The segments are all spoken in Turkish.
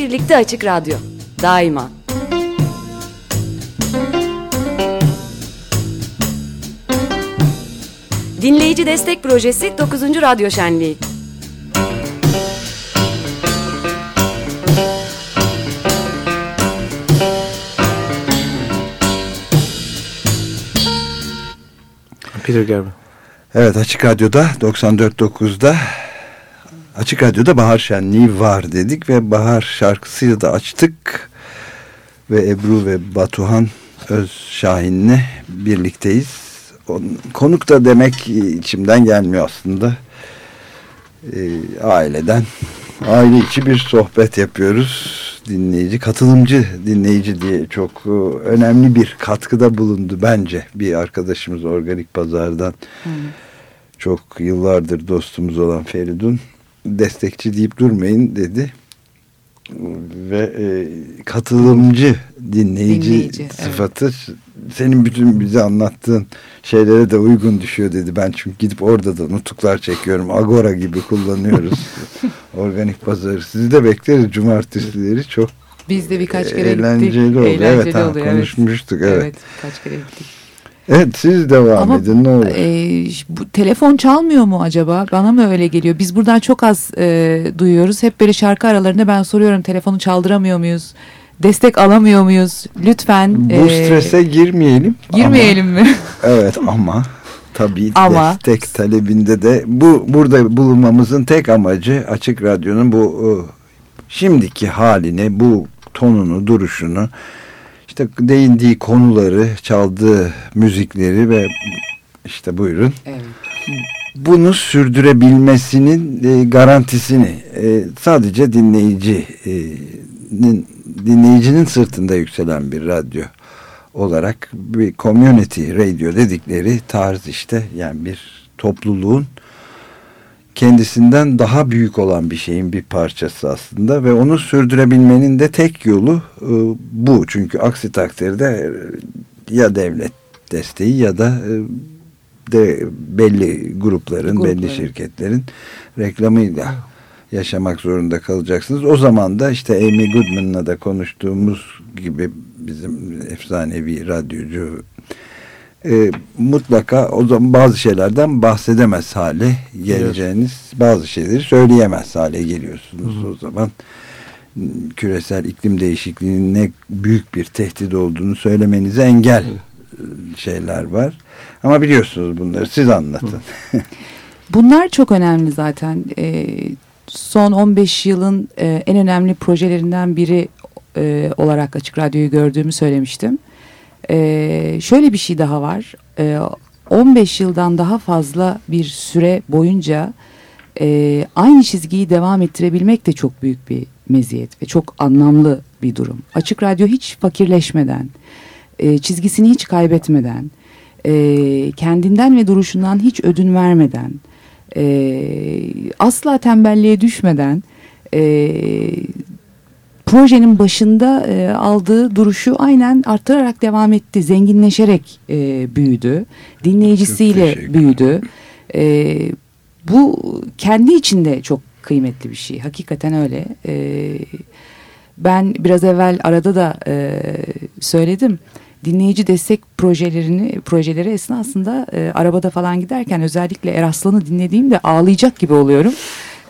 birlikte Açık Radyo. Daima. Dinleyici Destek Projesi 9. Radyo Şenliği. Peter Gerber. Evet Açık Radyo'da 94.9'da Açık Radyo'da Bahar Şenliği var dedik ve Bahar şarkısıyla da açtık. Ve Ebru ve Batuhan Öz Şahin'le birlikteyiz. Konuk da demek içimden gelmiyor aslında. E, aileden, aile içi bir sohbet yapıyoruz. Dinleyici, katılımcı dinleyici diye çok e, önemli bir katkıda bulundu bence. Bir arkadaşımız Organik Pazar'dan hmm. çok yıllardır dostumuz olan Feridun destekçi deyip durmayın dedi ve e, katılımcı dinleyici, dinleyici sıfatı evet. senin bütün bize anlattığın şeylere de uygun düşüyor dedi. Ben çünkü gidip orada da nutuklar çekiyorum. Agora gibi kullanıyoruz. Organik pazarı. Sizi de bekleriz cumartesileri çok biz de birkaç kere eğlenceli gittik. Oluyor. Eğlenceli evet, ha, konuşmuştuk. Evet. evet, birkaç kere gittik. Evet siz devam Ama, edin ne olur. E, bu, telefon çalmıyor mu acaba? Bana mı öyle geliyor? Biz buradan çok az e, duyuyoruz. Hep böyle şarkı aralarında ben soruyorum telefonu çaldıramıyor muyuz? Destek alamıyor muyuz? Lütfen. Bu e, strese girmeyelim. Girmeyelim ama, mi? evet ama tabii ama, destek talebinde de bu burada bulunmamızın tek amacı Açık Radyo'nun bu şimdiki halini, bu tonunu, duruşunu işte değindiği konuları, çaldığı müzikleri ve işte buyurun. Evet. Bunu sürdürebilmesinin e, garantisini e, sadece dinleyicinin dinleyicinin sırtında yükselen bir radyo olarak bir community radio dedikleri tarz işte yani bir topluluğun kendisinden daha büyük olan bir şeyin bir parçası aslında ve onu sürdürebilmenin de tek yolu e, bu. Çünkü aksi takdirde e, ya devlet desteği ya da e, de belli grupların, Grupları. belli şirketlerin reklamıyla yaşamak zorunda kalacaksınız. O zaman da işte Amy Goodman'la da konuştuğumuz gibi bizim efsanevi radyocu e, mutlaka o zaman bazı şeylerden bahsedemez hale geleceğiniz evet. bazı şeyleri söyleyemez hale geliyorsunuz Hı -hı. o zaman küresel iklim değişikliğinin ne büyük bir tehdit olduğunu söylemenize engel Hı. şeyler var ama biliyorsunuz bunları siz anlatın bunlar çok önemli zaten ee, son 15 yılın e, en önemli projelerinden biri e, olarak Açık Radyo'yu gördüğümü söylemiştim ee, şöyle bir şey daha var. Ee, 15 yıldan daha fazla bir süre boyunca e, aynı çizgiyi devam ettirebilmek de çok büyük bir meziyet ve çok anlamlı bir durum. Açık Radyo hiç fakirleşmeden, e, çizgisini hiç kaybetmeden, e, kendinden ve duruşundan hiç ödün vermeden, e, asla tembelliğe düşmeden e, projenin başında e, aldığı duruşu aynen arttırarak devam etti. Zenginleşerek e, büyüdü. Dinleyicisiyle büyüdü. E, bu kendi içinde çok kıymetli bir şey. Hakikaten öyle. E, ben biraz evvel arada da e, söyledim. Dinleyici destek projelerini projeleri esnasında e, arabada falan giderken özellikle Eraslan'ı dinlediğimde ağlayacak gibi oluyorum.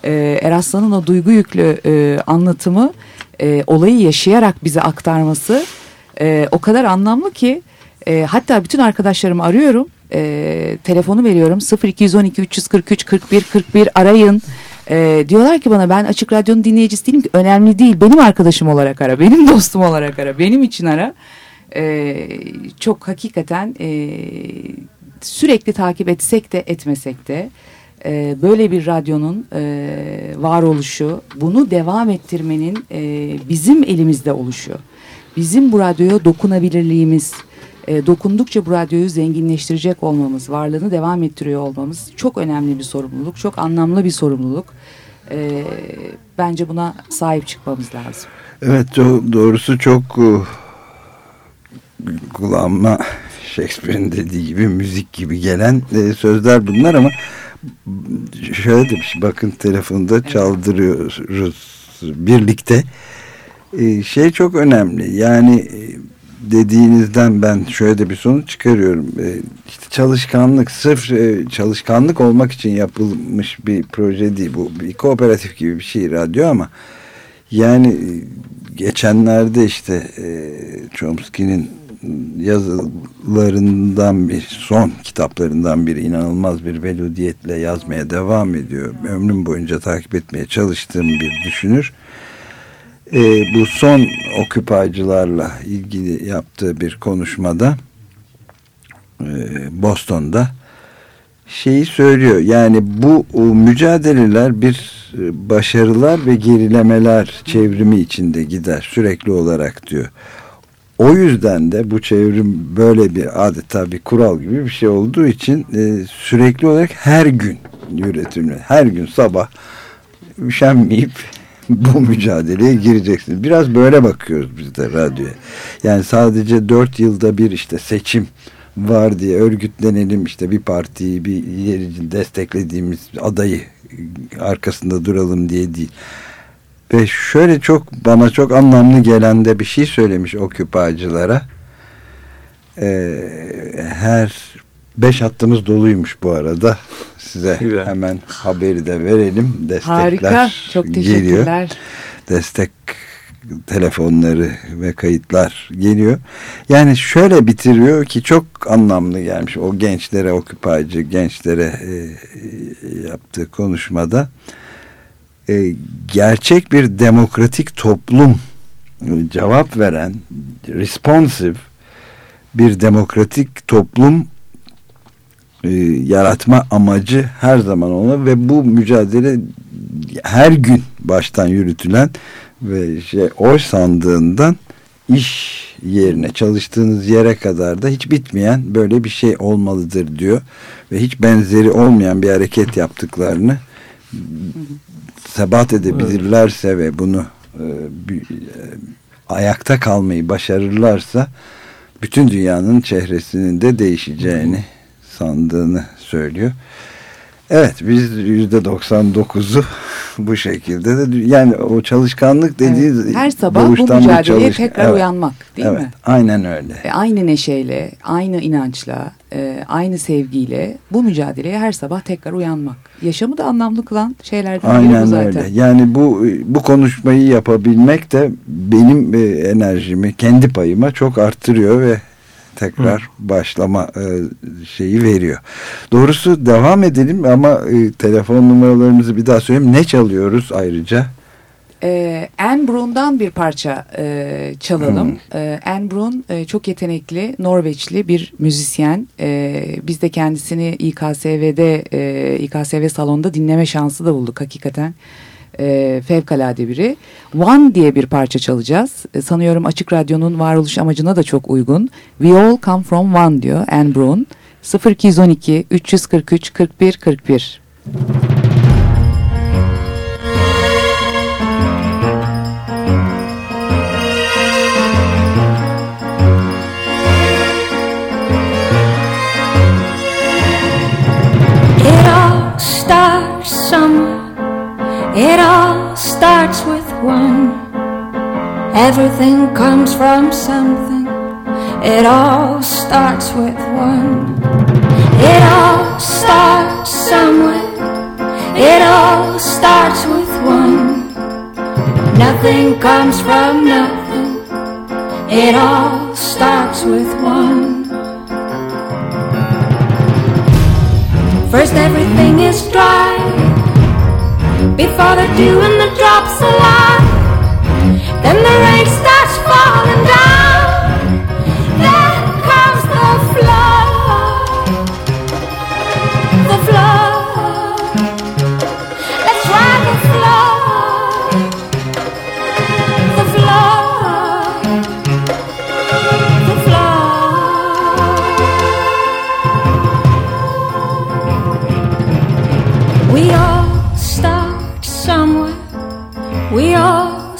E, Eraslan'ın o duygu yüklü e, anlatımı e, olayı yaşayarak bize aktarması e, o kadar anlamlı ki e, hatta bütün arkadaşlarımı arıyorum. E, telefonu veriyorum. 0212 343 41 41 arayın. E, diyorlar ki bana ben açık radyonun dinleyicisi değilim ki önemli değil. Benim arkadaşım olarak ara benim dostum olarak ara benim için ara. E, çok hakikaten e, sürekli takip etsek de etmesek de e, böyle bir radyonun e, varoluşu, bunu devam ettirmenin e, bizim elimizde oluşuyor. Bizim bu radyoya dokunabilirliğimiz, e, dokundukça bu radyoyu zenginleştirecek olmamız, varlığını devam ettiriyor olmamız çok önemli bir sorumluluk, çok anlamlı bir sorumluluk. E, bence buna sahip çıkmamız lazım. Evet doğrusu çok uh, kulağıma Shakespeare'in dediği gibi müzik gibi gelen e, sözler bunlar ama şöyle de bir şey bakın telefonda çaldırıyoruz birlikte E, şey çok önemli. Yani e, dediğinizden ben şöyle bir sonuç çıkarıyorum. E, işte çalışkanlık, sırf e, çalışkanlık olmak için yapılmış bir proje değil. Bu bir kooperatif gibi bir şey radyo ama yani e, geçenlerde işte Chomsky'nin yazılarından bir son kitaplarından biri inanılmaz bir veludiyetle yazmaya devam ediyor. Ömrüm boyunca takip etmeye çalıştığım bir düşünür. E, bu son okupaycılarla ilgili yaptığı bir konuşmada e, Boston'da şeyi söylüyor. Yani bu mücadeleler bir e, başarılar ve gerilemeler çevrimi içinde gider sürekli olarak diyor. O yüzden de bu çevrim böyle bir adeta bir kural gibi bir şey olduğu için e, sürekli olarak her gün üretimle her gün sabah üşenmeyip bu mücadeleye gireceksiniz. Biraz böyle bakıyoruz biz de radyoya. Yani sadece dört yılda bir işte seçim var diye örgütlenelim işte bir partiyi bir yeri desteklediğimiz adayı arkasında duralım diye değil. Ve şöyle çok bana çok anlamlı gelen de bir şey söylemiş okupacılara. Ee, her beş hattımız doluymuş bu arada. Size Güzel. hemen haberi de verelim. Destekler Harika. Çok teşekkürler. Geliyor. Destek telefonları ve kayıtlar geliyor. Yani şöyle bitiriyor ki çok anlamlı gelmiş o gençlere, okupacı gençlere e, e, yaptığı konuşmada. E, gerçek bir demokratik toplum cevap veren, responsive bir demokratik toplum e, yaratma amacı her zaman ona ve bu mücadele her gün baştan yürütülen ve şey oy sandığından iş yerine çalıştığınız yere kadar da hiç bitmeyen böyle bir şey olmalıdır diyor ve hiç benzeri olmayan bir hareket yaptıklarını sebat edebilirlerse ve bunu e, e, ayakta kalmayı başarırlarsa bütün dünyanın çehresinin de değişeceğini sandığını söylüyor. Evet biz yüzde 99'u bu şekilde de yani o çalışkanlık dediği evet, her sabah bu mücadeleye çalış... tekrar evet. uyanmak değil evet, mi? Aynen öyle. E, aynı neşeyle, aynı inançla, e, aynı sevgiyle bu mücadeleye her sabah tekrar uyanmak. Yaşamı da anlamlı kılan şeylerden aynen biri bu zaten. Öyle. Yani bu bu konuşmayı yapabilmek de benim e, enerjimi kendi payıma çok arttırıyor ve tekrar Hı. başlama e, şeyi veriyor. Doğrusu devam edelim ama e, telefon numaralarımızı bir daha söyleyeyim. Ne çalıyoruz ayrıca? Ee, Anne Brun'dan bir parça e, çalalım. Hmm. Ee, Anne Brun e, çok yetenekli Norveçli bir müzisyen. E, biz de kendisini İKSV'de e, İKSV salonunda dinleme şansı da bulduk hakikaten e, fevkalade biri. One diye bir parça çalacağız. E, sanıyorum Açık Radyo'nun varoluş amacına da çok uygun. We all come from one diyor Anne Brun. 0212 343 41 41 It all starts somewhere It all starts with one. Everything comes from something. It all starts with one. It all starts somewhere. It all starts with one. Nothing comes from nothing. It all starts with one. First, everything is dry before the dew and the drops alive. Then the rain starts falling down.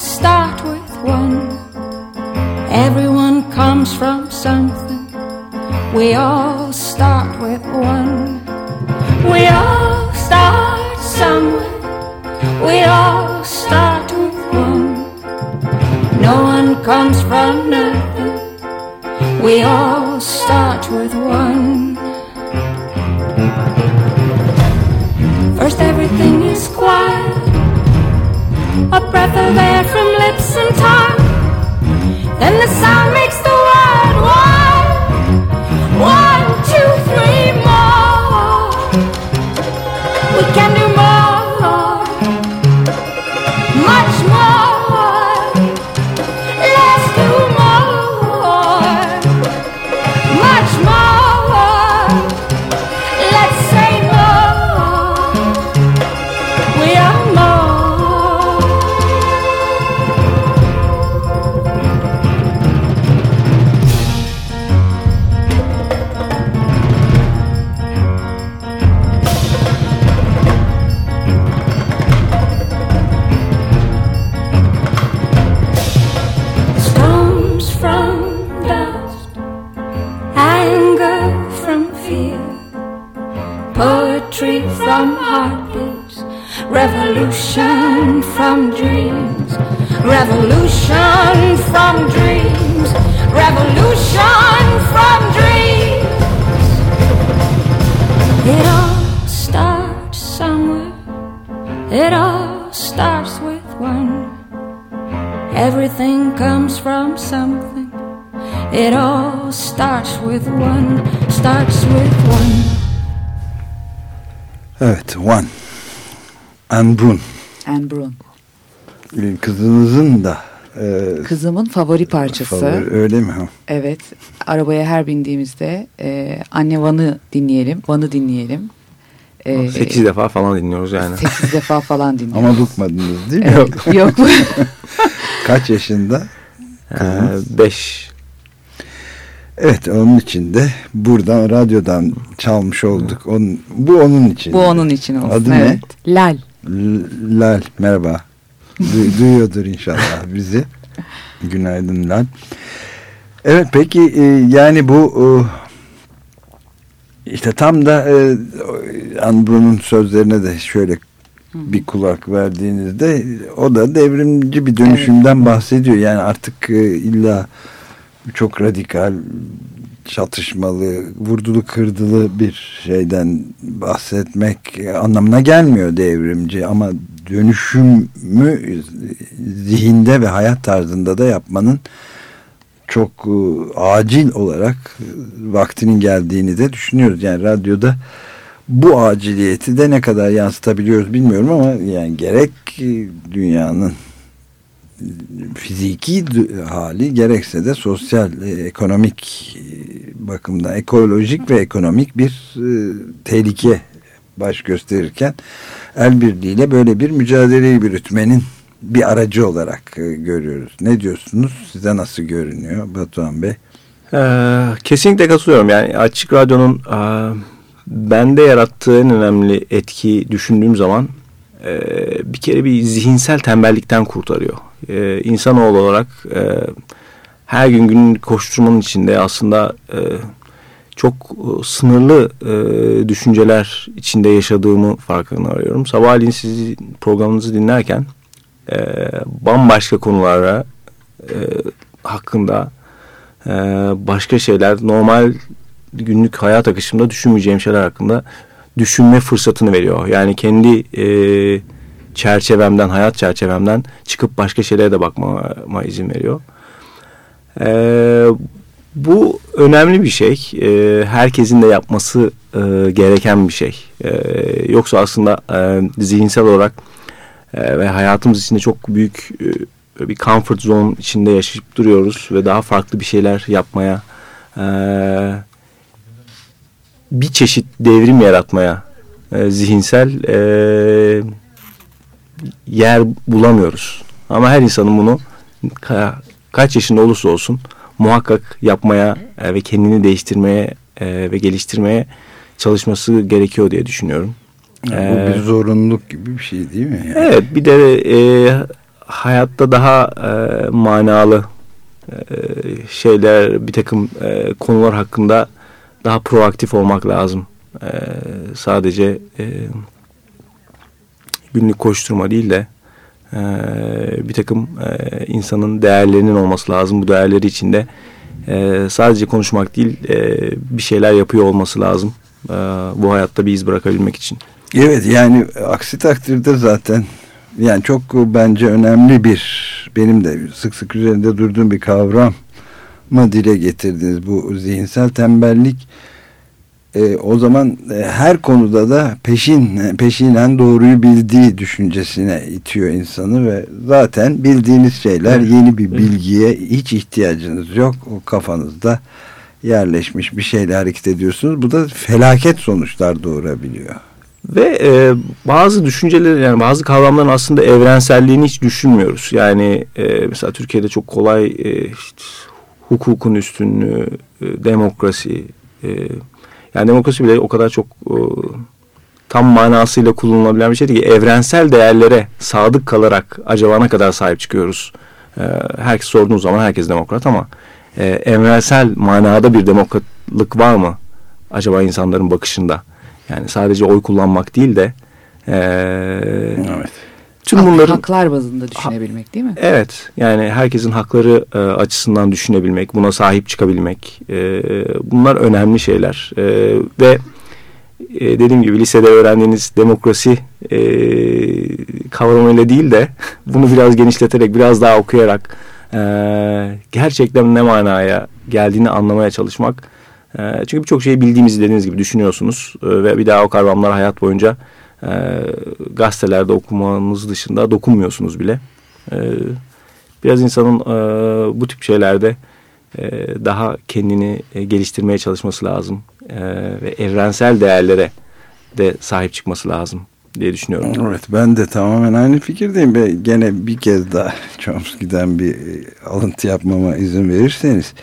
start with one. Everyone comes from something. We all start with one. We all start somewhere. We all start with one. No one comes from nothing. We all something. It all starts with one, starts with one. Evet, One. Anne Brun. Anne Brun. Ee, Kızınızın da e, Kızımın favori parçası. favori, öyle mi? Evet. Arabaya her bindiğimizde e, anne Van'ı dinleyelim. Van'ı dinleyelim. E, 8 defa falan dinliyoruz yani. 8 defa falan dinliyoruz. Ama bıkmadınız değil mi? Evet, Yok. Kaç yaşında? 5 Evet onun için de buradan radyodan çalmış olduk. Onun, bu onun için. Bu onun için olsun. Adı evet. Lal. L- Lal merhaba. Du- duyuyordur inşallah bizi. Günaydın Lal. Evet peki e, yani bu e, işte tam da e, Anbru'nun sözlerine de şöyle bir kulak verdiğinizde o da devrimci bir dönüşümden bahsediyor. Yani artık e, illa çok radikal çatışmalı, vurdulu kırdılı bir şeyden bahsetmek anlamına gelmiyor devrimci ama dönüşümü zihinde ve hayat tarzında da yapmanın çok e, acil olarak e, vaktinin geldiğini de düşünüyoruz. Yani radyoda bu aciliyeti de ne kadar yansıtabiliyoruz bilmiyorum ama yani gerek e, dünyanın fiziki hali gerekse de sosyal, e, ekonomik e, bakımdan ekolojik ve ekonomik bir e, tehlike baş gösterirken el birliğiyle böyle bir mücadeleyi yürütmenin bir aracı olarak e, görüyoruz. Ne diyorsunuz? Size nasıl görünüyor Batuhan Bey? Ee, kesinlikle katılıyorum. Yani Açık Radyo'nun e, bende yarattığı en önemli etki düşündüğüm zaman e, bir kere bir zihinsel tembellikten kurtarıyor. E, insanoğlu olarak e, her gün günün koşturmanın içinde aslında e, çok e, sınırlı e, düşünceler içinde yaşadığımı farkına varıyorum. Sabahleyin sizin programınızı dinlerken e, bambaşka konulara e, hakkında e, başka şeyler normal günlük hayat akışımda düşünmeyeceğim şeyler hakkında düşünme fırsatını veriyor. Yani kendi e, çerçevemden, hayat çerçevemden çıkıp başka şeylere de bakmama izin veriyor. E, bu önemli bir şey. E, herkesin de yapması e, gereken bir şey. E, yoksa aslında e, zihinsel olarak e, ve hayatımız içinde çok büyük e, bir comfort zone içinde yaşayıp duruyoruz ve daha farklı bir şeyler yapmaya e, bir çeşit devrim yaratmaya e, zihinsel e, yer bulamıyoruz. Ama her insanın bunu ka kaç yaşında olursa olsun muhakkak yapmaya e, ve kendini değiştirmeye e, ve geliştirmeye çalışması gerekiyor diye düşünüyorum. Yani bu bir zorunluluk gibi bir şey değil mi? Yani? Evet bir de e, hayatta daha e, manalı e, şeyler bir takım e, konular hakkında daha proaktif olmak lazım. E, sadece e, günlük koşturma değil de e, bir takım e, insanın değerlerinin olması lazım. Bu değerleri içinde e, sadece konuşmak değil e, bir şeyler yapıyor olması lazım. E, bu hayatta bir iz bırakabilmek için. Evet yani aksi takdirde zaten yani çok bence önemli bir benim de sık sık üzerinde durduğum bir kavram mı dile getirdiniz bu zihinsel tembellik e, o zaman e, her konuda da peşin peşinen doğruyu bildiği düşüncesine itiyor insanı ve zaten bildiğiniz şeyler yeni bir bilgiye hiç ihtiyacınız yok o kafanızda yerleşmiş bir şeyle hareket ediyorsunuz bu da felaket sonuçlar doğurabiliyor. Ve e, bazı düşünceler yani bazı kavramların aslında evrenselliğini hiç düşünmüyoruz. Yani e, mesela Türkiye'de çok kolay e, işte, hukukun üstünlüğü, e, demokrasi, e, yani demokrasi bile o kadar çok e, tam manasıyla kullanılabilen bir şey değil ki evrensel değerlere sadık kalarak acaba ne kadar sahip çıkıyoruz? Herkes sorduğu zaman herkes demokrat ama evrensel manada bir demokratlık var mı acaba insanların bakışında? Yani sadece oy kullanmak değil de Evet. Tüm Hak- bunların Haklar bazında düşünebilmek değil mi? Evet yani herkesin hakları e, açısından düşünebilmek, buna sahip çıkabilmek e, bunlar önemli şeyler. E, ve e, dediğim gibi lisede öğrendiğiniz demokrasi e, kavramıyla değil de bunu biraz genişleterek, biraz daha okuyarak e, gerçekten ne manaya geldiğini anlamaya çalışmak. E, çünkü birçok şeyi bildiğimizi dediğiniz gibi düşünüyorsunuz e, ve bir daha o kavramlar hayat boyunca e, gazetelerde okumanız dışında dokunmuyorsunuz bile. E, biraz insanın e, bu tip şeylerde e, daha kendini e, geliştirmeye çalışması lazım E, ve evrensel değerlere de sahip çıkması lazım diye düşünüyorum. Evet ben de tamamen aynı fikirdeyim ve gene bir kez daha Chomsky'den bir e, alıntı yapmama izin verirseniz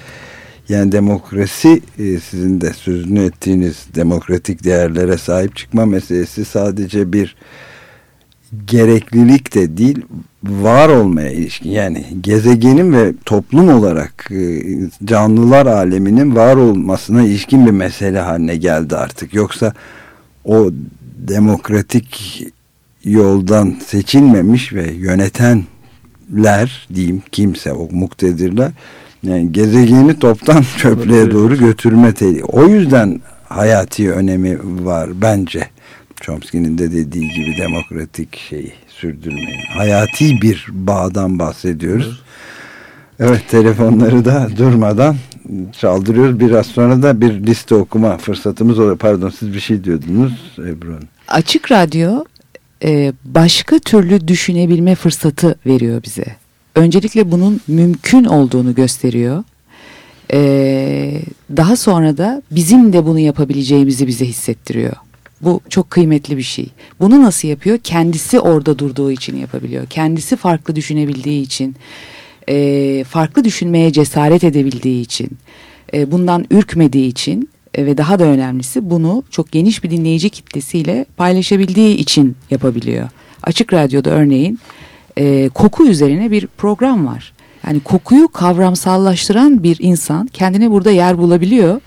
yani demokrasi e, sizin de sözünü ettiğiniz demokratik değerlere sahip çıkma meselesi sadece bir gereklilik de değil var olmaya ilişkin. Yani gezegenin ve toplum olarak e, canlılar aleminin var olmasına ilişkin bir mesele haline geldi artık. Yoksa o demokratik yoldan seçilmemiş ve yönetenler diyeyim kimse o muktedirler yani gezegeni toptan çöplüğe doğru götürme tehlikesi. O yüzden hayati önemi var bence. Chomsky'nin de dediği gibi demokratik şeyi sürdürmeyin. Hayati bir bağdan bahsediyoruz. Evet telefonları da durmadan çaldırıyoruz. Biraz sonra da bir liste okuma fırsatımız oluyor. Pardon siz bir şey diyordunuz Ebru Hanım. Açık Radyo e, başka türlü düşünebilme fırsatı veriyor bize. Öncelikle bunun mümkün olduğunu gösteriyor. E, daha sonra da bizim de bunu yapabileceğimizi bize hissettiriyor. Bu çok kıymetli bir şey. Bunu nasıl yapıyor? Kendisi orada durduğu için yapabiliyor. Kendisi farklı düşünebildiği için, e, farklı düşünmeye cesaret edebildiği için, e, bundan ürkmediği için e, ve daha da önemlisi bunu çok geniş bir dinleyici kitlesiyle paylaşabildiği için yapabiliyor. Açık Radyo'da örneğin e, koku üzerine bir program var. Yani kokuyu kavramsallaştıran bir insan kendine burada yer bulabiliyor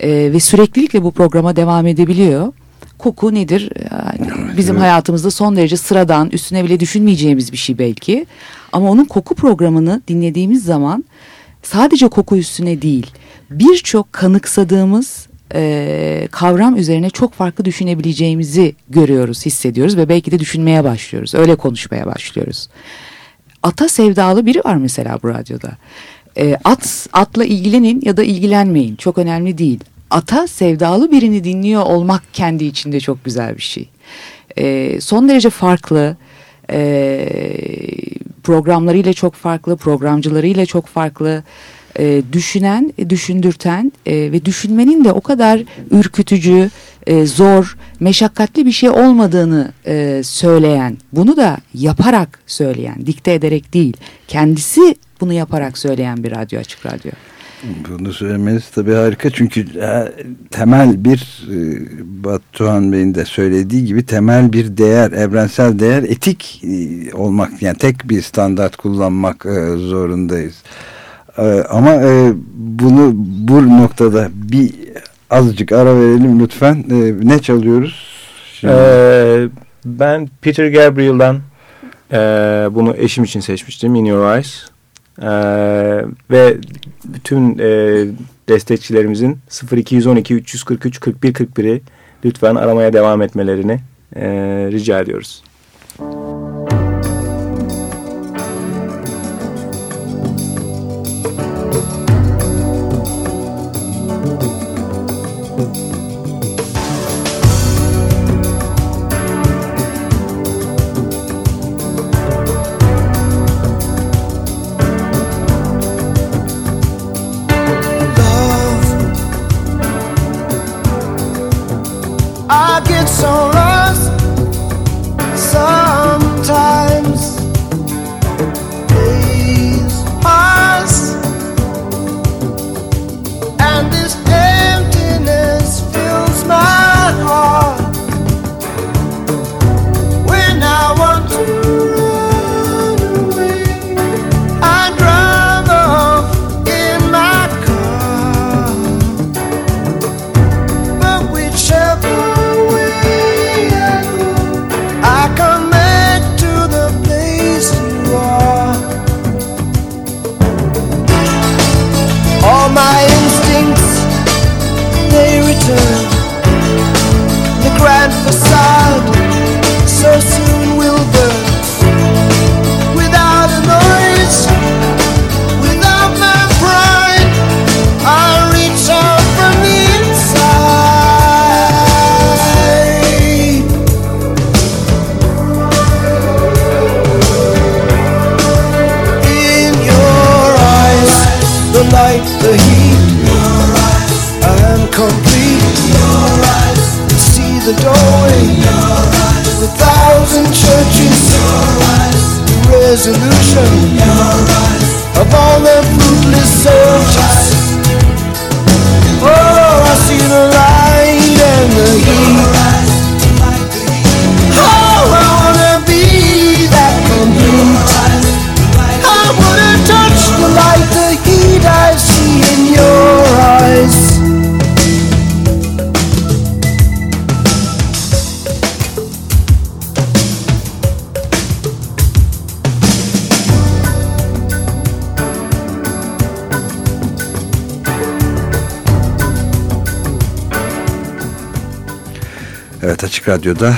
e, ve süreklilikle bu programa devam edebiliyor. Koku nedir? Yani bizim hayatımızda son derece sıradan, üstüne bile düşünmeyeceğimiz bir şey belki. Ama onun koku programını dinlediğimiz zaman sadece koku üstüne değil, birçok kanıksadığımız e, kavram üzerine çok farklı düşünebileceğimizi görüyoruz, hissediyoruz ve belki de düşünmeye başlıyoruz. Öyle konuşmaya başlıyoruz. Ata sevdalı biri var mesela bu radyoda. E, at atla ilgilenin ya da ilgilenmeyin çok önemli değil. Ata sevdalı birini dinliyor olmak kendi içinde çok güzel bir şey. E, son derece farklı e, programlarıyla çok farklı, programcılarıyla çok farklı, e, düşünen, düşündürten e, ve düşünmenin de o kadar ürkütücü, e, zor, meşakkatli bir şey olmadığını e, söyleyen, bunu da yaparak söyleyen, dikte ederek değil, kendisi bunu yaparak söyleyen bir radyo, açık radyo. Bunu söylemeniz tabii harika çünkü e, temel bir e, Batuhan Bey'in de söylediği gibi temel bir değer, evrensel değer etik e, olmak yani tek bir standart kullanmak e, zorundayız. E, ama e, bunu bu noktada bir azıcık ara verelim lütfen. E, ne çalıyoruz? Şimdi? Ee, ben Peter Gabriel'dan e, bunu eşim için seçmiştim In Your Eyes. Ee, ve bütün e, destekçilerimizin 0212 343 41 41'i lütfen aramaya devam etmelerini rica ediyoruz. I Açık Radyo'da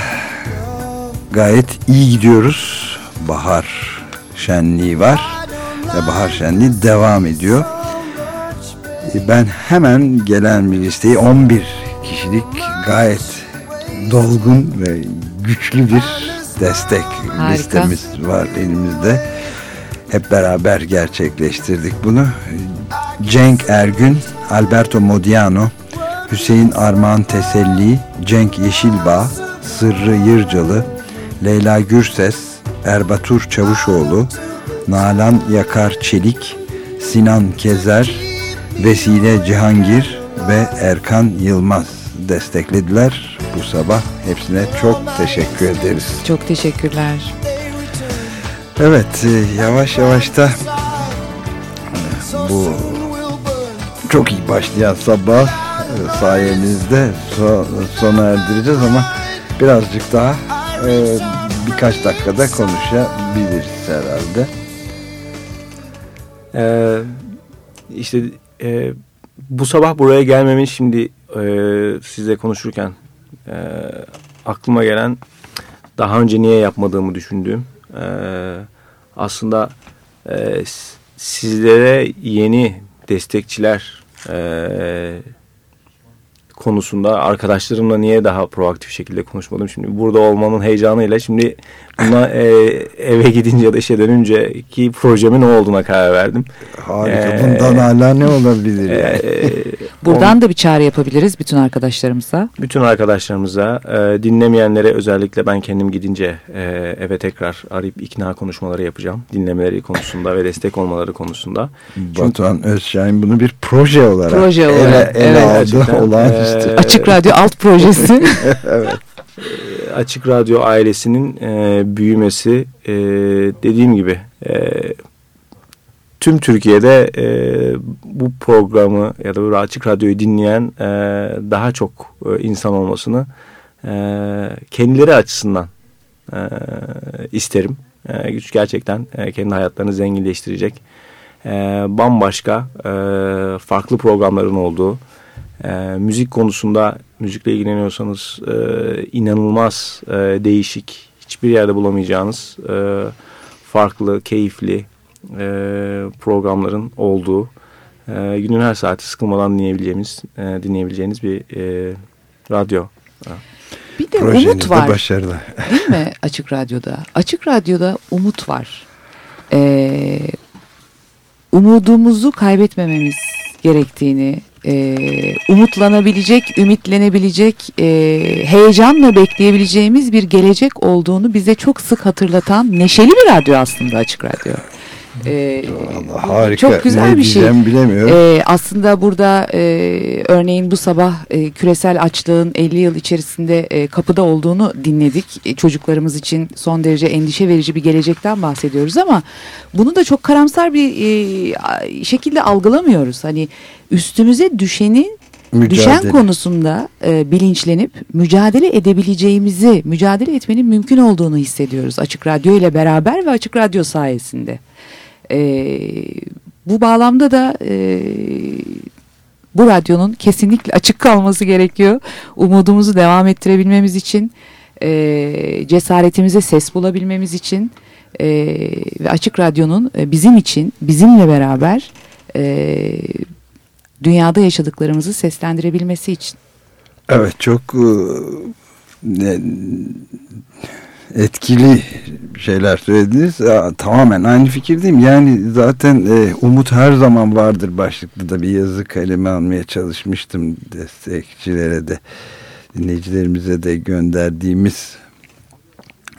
gayet iyi gidiyoruz. Bahar şenliği var ve bahar şenliği devam ediyor. E, Ben hemen gelen bir listeyi 11 kişilik gayet dolgun ve güçlü bir destek Harika. listemiz var elimizde. Hep beraber gerçekleştirdik bunu. Cenk Ergün, Alberto Modiano, Hüseyin Armağan Teselli, Cenk Yeşilbağ, Sırrı Yırcalı, Leyla Gürses, Erbatur Çavuşoğlu, Nalan Yakar Çelik, Sinan Kezer, Vesile Cihangir ve Erkan Yılmaz desteklediler bu sabah. Hepsine çok teşekkür ederiz. Çok teşekkürler. Evet e, yavaş yavaş da bu çok iyi başlayan sabah sayenizde so- sona erdireceğiz ama birazcık daha e, birkaç dakikada konuşabiliriz herhalde. Ee, işte e, bu sabah buraya gelmemin şimdi e, sizle konuşurken e, aklıma gelen daha önce niye yapmadığımı düşündüğüm e, aslında e, sizlere yeni destekçiler e, konusunda arkadaşlarımla niye daha proaktif şekilde konuşmadım. Şimdi burada olmanın heyecanıyla şimdi buna e, eve gidince ya da işe dönünceki projemin ne olduğuna karar verdim. Harika. Ee, Bundan hala ne olabilir? yani? Ee, Buradan da bir çağrı yapabiliriz bütün arkadaşlarımıza. bütün arkadaşlarımıza, e, dinlemeyenlere özellikle ben kendim gidince e, eve tekrar arayıp ikna konuşmaları yapacağım. Dinlemeleri konusunda ve destek olmaları konusunda. Batuhan Özşahin bunu bir proje olarak Proje ele, olarak, ele evet. aldı. Gerçekten, Olağanüstü. e, Açık Radyo alt projesi. Açık Radyo ailesinin e, büyümesi e, dediğim gibi e, tüm Türkiye'de e, bu programı ya da bu Açık Radyo'yu dinleyen e, daha çok e, insan olmasını e, kendileri açısından e, isterim. E, güç gerçekten e, kendi hayatlarını zenginleştirecek. E, bambaşka e, farklı programların olduğu e, müzik konusunda müzikle ilgileniyorsanız e, inanılmaz e, değişik hiçbir yerde bulamayacağınız e, farklı keyifli e, programların olduğu e, günün her saati sıkılmadan dinleyebileceğimiz e, dinleyebileceğiniz bir e, radyo. Bir de Projenizde umut var. başarılı. Değil mi Açık Radyo'da? Açık Radyo'da umut var. Ee, umudumuzu kaybetmememiz gerektiğini, e, umutlanabilecek, ümitlenebilecek, e, heyecanla bekleyebileceğimiz bir gelecek olduğunu bize çok sık hatırlatan neşeli bir radyo aslında Açık Radyo. Allah, harika. Çok güzel ne bir şey. bilemiyorum. Ee, aslında burada e, örneğin bu sabah e, küresel açlığın 50 yıl içerisinde e, kapıda olduğunu dinledik. E, çocuklarımız için son derece endişe verici bir gelecekten bahsediyoruz ama bunu da çok karamsar bir e, şekilde algılamıyoruz. Hani üstümüze düşeni düşen Mücadele. konusunda e, bilinçlenip mücadele edebileceğimizi, mücadele etmenin mümkün olduğunu hissediyoruz Açık Radyo ile beraber ve Açık Radyo sayesinde. E, bu bağlamda da e, bu radyonun kesinlikle açık kalması gerekiyor. Umudumuzu devam ettirebilmemiz için, e, cesaretimize ses bulabilmemiz için e, ve Açık Radyo'nun e, bizim için, bizimle beraber e, dünyada yaşadıklarımızı seslendirebilmesi için. Evet çok e, ne- etkili şeyler söylediniz. Aa, tamamen aynı fikirdeyim. Yani zaten e, umut her zaman vardır başlıklı da bir yazı kaleme almaya çalışmıştım destekçilere de dinleyicilerimize de gönderdiğimiz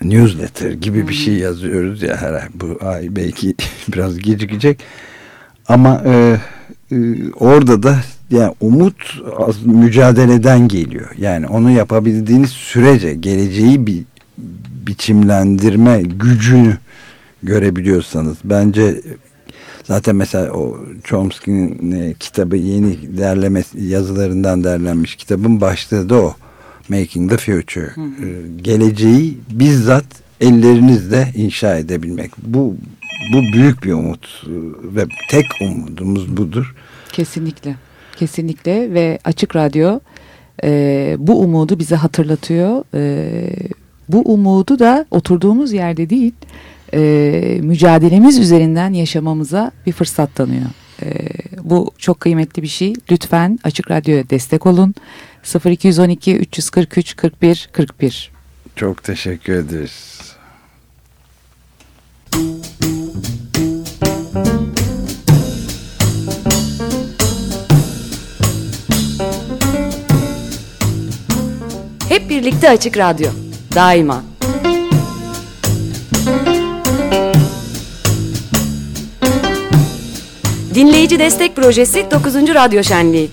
newsletter gibi bir şey yazıyoruz ya her ay. Bu ay belki biraz gecikecek. Ama e, e, orada da yani umut az mücadeleden geliyor. Yani onu yapabildiğiniz sürece geleceği bir biçimlendirme gücünü görebiliyorsanız bence zaten mesela o Chomsky'nin e, kitabı yeni derleme yazılarından derlenmiş kitabın başlığı da o Making the Future E, geleceği bizzat ellerinizle inşa edebilmek bu bu büyük bir umut e, ve tek umudumuz budur. Kesinlikle. Kesinlikle ve Açık Radyo e, bu umudu bize hatırlatıyor. E, bu umudu da oturduğumuz yerde değil e, mücadelemiz üzerinden yaşamamıza bir fırsat tanıyor. E, bu çok kıymetli bir şey. Lütfen Açık Radyo'ya destek olun. 0212 343 41 41 Çok teşekkür ederiz. Hep birlikte Açık Radyo. Daima. Dinleyici Destek Projesi 9. Radyo Şenliği.